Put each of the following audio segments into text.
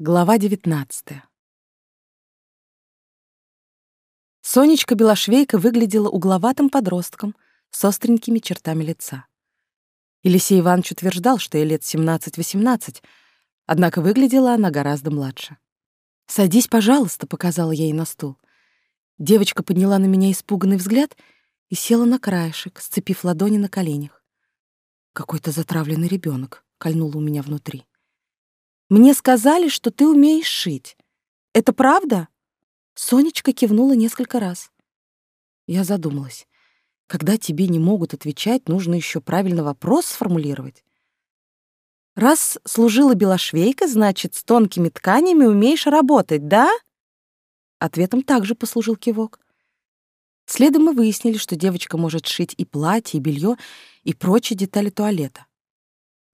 Глава 19. Сонечка Белошвейка выглядела угловатым подростком с остренькими чертами лица. Елисей Иванович утверждал, что ей лет 17-18, однако выглядела она гораздо младше. «Садись, пожалуйста», — показала я ей на стул. Девочка подняла на меня испуганный взгляд и села на краешек, сцепив ладони на коленях. «Какой-то затравленный ребенок, кольнуло у меня внутри. Мне сказали, что ты умеешь шить. Это правда?» Сонечка кивнула несколько раз. Я задумалась. Когда тебе не могут отвечать, нужно еще правильно вопрос сформулировать. Раз служила белошвейка, значит, с тонкими тканями умеешь работать, да? Ответом также послужил кивок. Следом мы выяснили, что девочка может шить и платье, и белье, и прочие детали туалета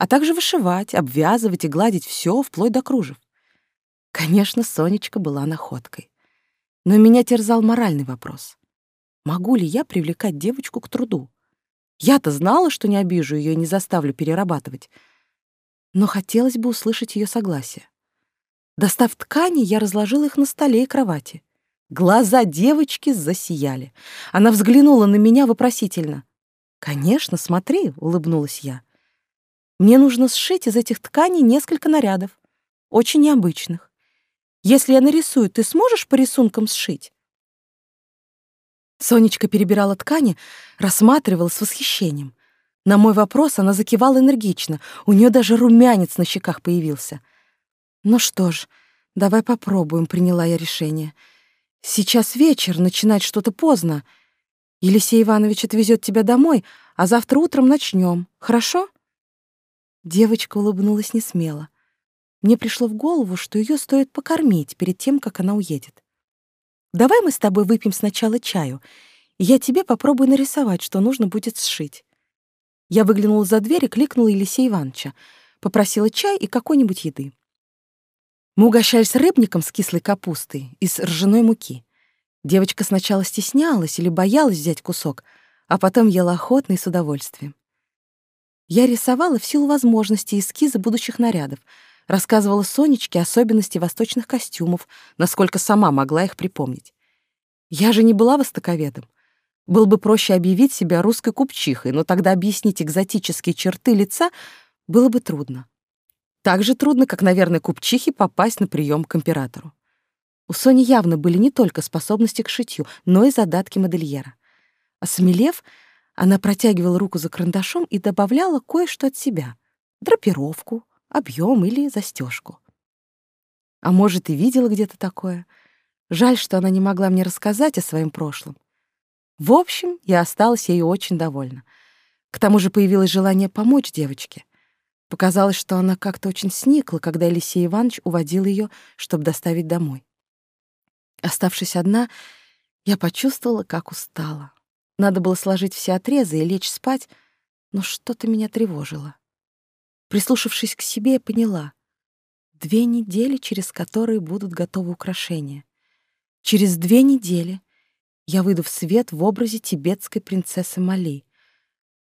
а также вышивать, обвязывать и гладить все вплоть до кружев. Конечно, Сонечка была находкой. Но меня терзал моральный вопрос. Могу ли я привлекать девочку к труду? Я-то знала, что не обижу ее и не заставлю перерабатывать. Но хотелось бы услышать ее согласие. Достав ткани, я разложила их на столе и кровати. Глаза девочки засияли. Она взглянула на меня вопросительно. «Конечно, смотри», — улыбнулась я. Мне нужно сшить из этих тканей несколько нарядов, очень необычных. Если я нарисую, ты сможешь по рисункам сшить? Сонечка перебирала ткани, рассматривала с восхищением. На мой вопрос она закивала энергично, у нее даже румянец на щеках появился. «Ну что ж, давай попробуем», — приняла я решение. «Сейчас вечер, начинать что-то поздно. Елисей Иванович отвезет тебя домой, а завтра утром начнем. Хорошо?» Девочка улыбнулась несмело. Мне пришло в голову, что ее стоит покормить перед тем, как она уедет. «Давай мы с тобой выпьем сначала чаю, и я тебе попробую нарисовать, что нужно будет сшить». Я выглянула за дверь и кликнула Елисея Ивановича. Попросила чай и какой-нибудь еды. Мы угощались рыбником с кислой капустой из ржаной муки. Девочка сначала стеснялась или боялась взять кусок, а потом ела охотно и с удовольствием. Я рисовала в силу возможностей эскизы будущих нарядов, рассказывала Сонечке особенности восточных костюмов, насколько сама могла их припомнить. Я же не была востоковедом. Было бы проще объявить себя русской купчихой, но тогда объяснить экзотические черты лица было бы трудно. Так же трудно, как, наверное, купчихе попасть на прием к императору. У Сони явно были не только способности к шитью, но и задатки модельера. Осмелев, она протягивала руку за карандашом и добавляла кое-что от себя — драпировку, объем или застежку. А может, и видела где-то такое. Жаль, что она не могла мне рассказать о своем прошлом. В общем, я осталась ей очень довольна. К тому же появилось желание помочь девочке. Показалось, что она как-то очень сникла, когда Елисей Иванович уводил ее, чтобы доставить домой. Оставшись одна, я почувствовала, как устала. Надо было сложить все отрезы и лечь спать, но что-то меня тревожило. Прислушавшись к себе, я поняла. Две недели, через которые будут готовы украшения. Через две недели я выйду в свет в образе тибетской принцессы Мали.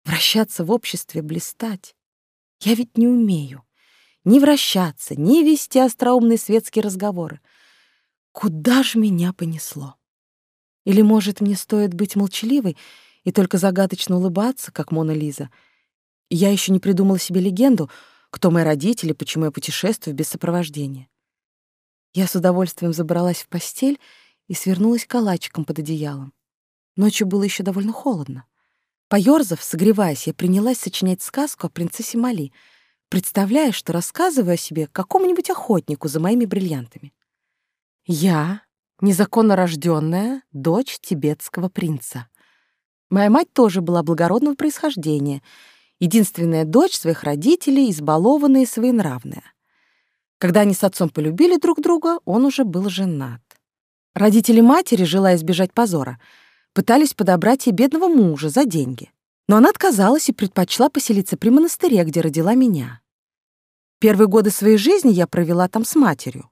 Вращаться в обществе, блистать. Я ведь не умею. Ни вращаться, ни вести остроумные светские разговоры. Куда ж меня понесло? Или, может, мне стоит быть молчаливой и только загадочно улыбаться, как Мона Лиза? Я еще не придумала себе легенду, кто мои родители, почему я путешествую без сопровождения. Я с удовольствием забралась в постель и свернулась калачиком под одеялом. Ночью было еще довольно холодно. Поёрзав, согреваясь, я принялась сочинять сказку о принцессе Мали, представляя, что рассказываю о себе какому-нибудь охотнику за моими бриллиантами. Я, незаконно рожденная дочь тибетского принца. Моя мать тоже была благородного происхождения, единственная дочь своих родителей, избалованная и своенравная. Когда они с отцом полюбили друг друга, он уже был женат. Родители матери, желая избежать позора, пытались подобрать ей бедного мужа за деньги. Но она отказалась и предпочла поселиться при монастыре, где родила меня. Первые годы своей жизни я провела там с матерью.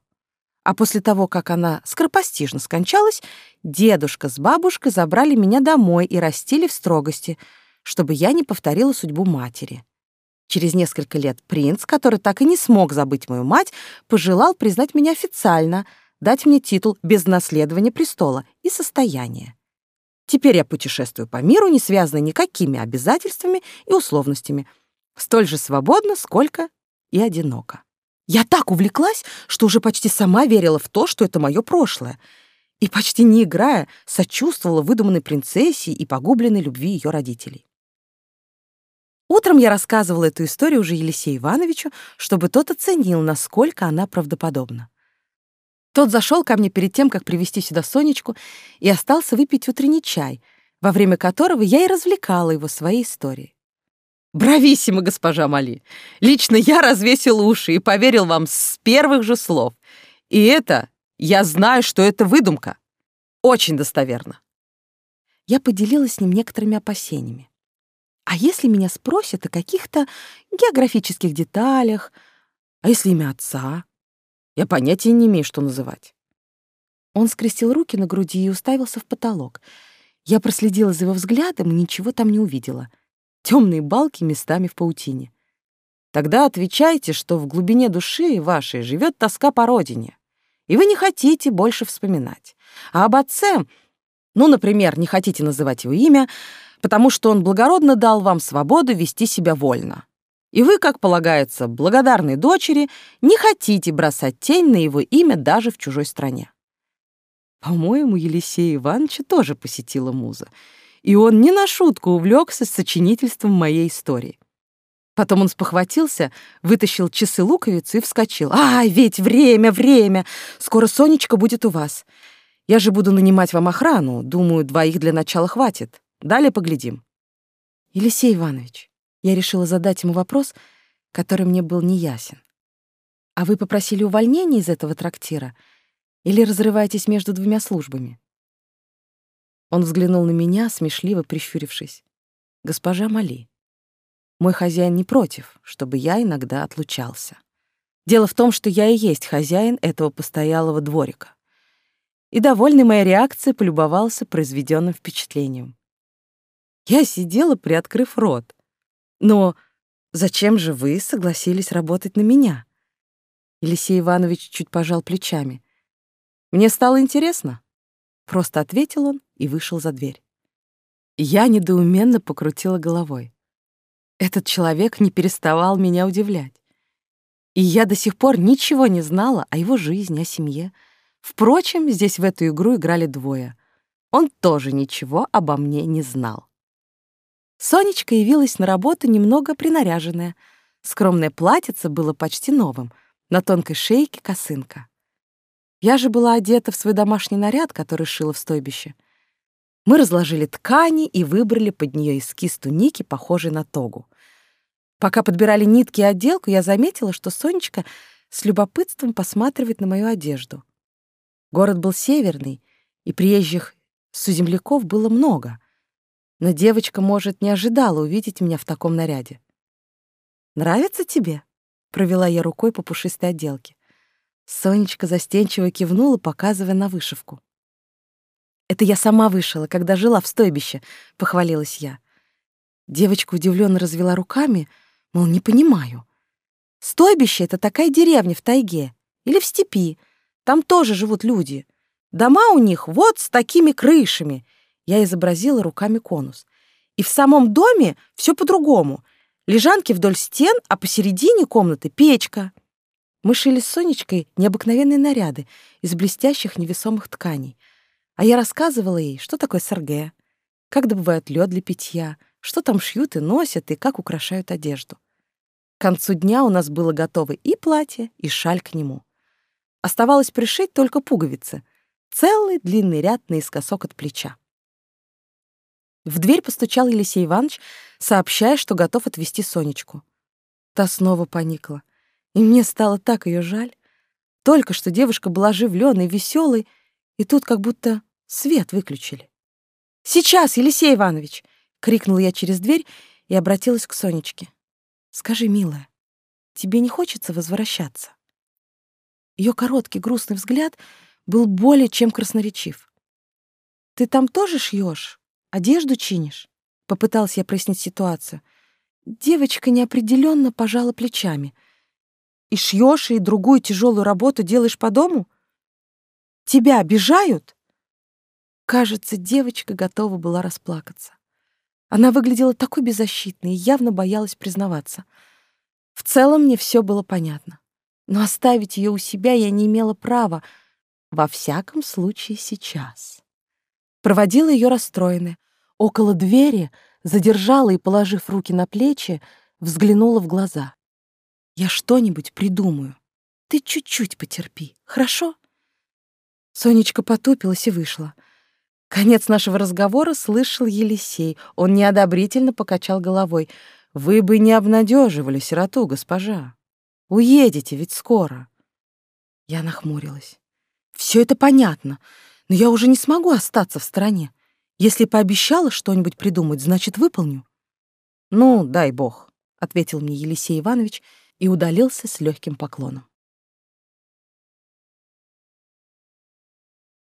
А после того, как она скоропостижно скончалась, дедушка с бабушкой забрали меня домой и растили в строгости, чтобы я не повторила судьбу матери. Через несколько лет принц, который так и не смог забыть мою мать, пожелал признать меня официально, дать мне титул без наследования престола и состояния. Теперь я путешествую по миру, не связанной никакими обязательствами и условностями, столь же свободно, сколько и одиноко. Я так увлеклась, что уже почти сама верила в то, что это мое прошлое, и почти не играя, сочувствовала выдуманной принцессе и погубленной любви ее родителей. Утром я рассказывала эту историю уже Елисею Ивановичу, чтобы тот оценил, насколько она правдоподобна. Тот зашел ко мне перед тем, как привести сюда Сонечку, и остался выпить утренний чай, во время которого я и развлекала его своей историей. «Брависсимо, госпожа Мали! Лично я развесил уши и поверил вам с первых же слов. И это, я знаю, что это выдумка. Очень достоверно». Я поделилась с ним некоторыми опасениями. А если меня спросят о каких-то географических деталях, а если имя отца? Я понятия не имею, что называть. Он скрестил руки на груди и уставился в потолок. Я проследила за его взглядом и ничего там не увидела. Темные балки местами в паутине. Тогда отвечайте, что в глубине души вашей живет тоска по родине, и вы не хотите больше вспоминать. А об отце, ну, например, не хотите называть его имя, потому что он благородно дал вам свободу вести себя вольно и вы, как полагается, благодарной дочери, не хотите бросать тень на его имя даже в чужой стране. По-моему, Елисея Ивановича тоже посетила муза, и он не на шутку увлекся сочинительством моей истории. Потом он спохватился, вытащил часы-луковицу и вскочил. «Ай, ведь время, время! Скоро Сонечка будет у вас. Я же буду нанимать вам охрану. Думаю, двоих для начала хватит. Далее поглядим». «Елисей Иванович, я решила задать ему вопрос, который мне был неясен. «А вы попросили увольнения из этого трактира или разрываетесь между двумя службами?» Он взглянул на меня, смешливо прищурившись. «Госпожа Мали, мой хозяин не против, чтобы я иногда отлучался. Дело в том, что я и есть хозяин этого постоялого дворика. И довольный моей реакцией полюбовался произведенным впечатлением. Я сидела, приоткрыв рот. Но зачем же вы согласились работать на меня? Елисей Иванович чуть пожал плечами. Мне стало интересно. Просто ответил он и вышел за дверь. Я недоуменно покрутила головой. Этот человек не переставал меня удивлять. И я до сих пор ничего не знала о его жизни, о семье. Впрочем, здесь в эту игру играли двое. Он тоже ничего обо мне не знал. Сонечка явилась на работу немного принаряженная. Скромное платьице было почти новым, на тонкой шейке косынка. Я же была одета в свой домашний наряд, который шила в стойбище. Мы разложили ткани и выбрали под нее эскиз туники, похожий на тогу. Пока подбирали нитки и отделку, я заметила, что Сонечка с любопытством посматривает на мою одежду. Город был северный, и приезжих суземляков было много — но девочка, может, не ожидала увидеть меня в таком наряде. «Нравится тебе?» — провела я рукой по пушистой отделке. Сонечка застенчиво кивнула, показывая на вышивку. «Это я сама вышила, когда жила в стойбище», — похвалилась я. Девочка удивленно развела руками, мол, не понимаю. «Стойбище — это такая деревня в тайге или в степи. Там тоже живут люди. Дома у них вот с такими крышами, я изобразила руками конус. И в самом доме все по-другому. Лежанки вдоль стен, а посередине комнаты печка. Мы шили с Сонечкой необыкновенные наряды из блестящих невесомых тканей. А я рассказывала ей, что такое сарге, как добывают лед для питья, что там шьют и носят, и как украшают одежду. К концу дня у нас было готово и платье, и шаль к нему. Оставалось пришить только пуговицы, целый длинный ряд наискосок от плеча. В дверь постучал Елисей Иванович, сообщая, что готов отвезти Сонечку. Та снова поникла, и мне стало так ее жаль. Только что девушка была оживленной, веселой, и тут как будто свет выключили. «Сейчас, Елисей Иванович!» — крикнула я через дверь и обратилась к Сонечке. «Скажи, милая, тебе не хочется возвращаться?» Ее короткий грустный взгляд был более чем красноречив. «Ты там тоже шьешь? Одежду чинишь?» Попытался я прояснить ситуацию. Девочка неопределенно пожала плечами. И шьешь, и другую тяжелую работу делаешь по дому? Тебя обижают? Кажется, девочка готова была расплакаться. Она выглядела такой беззащитной и явно боялась признаваться. В целом мне все было понятно. Но оставить ее у себя я не имела права, во всяком случае сейчас. Проводила ее расстроенная. Около двери задержала и, положив руки на плечи, взглянула в глаза. «Я что-нибудь придумаю. Ты чуть-чуть потерпи, хорошо?» Сонечка потупилась и вышла. Конец нашего разговора слышал Елисей. Он неодобрительно покачал головой. «Вы бы не обнадеживали сироту, госпожа. Уедете ведь скоро». Я нахмурилась. Все это понятно, но я уже не смогу остаться в стороне. Если пообещала что-нибудь придумать, значит, выполню. Ну, дай бог, ответил мне Елисей Иванович и удалился с легким поклоном.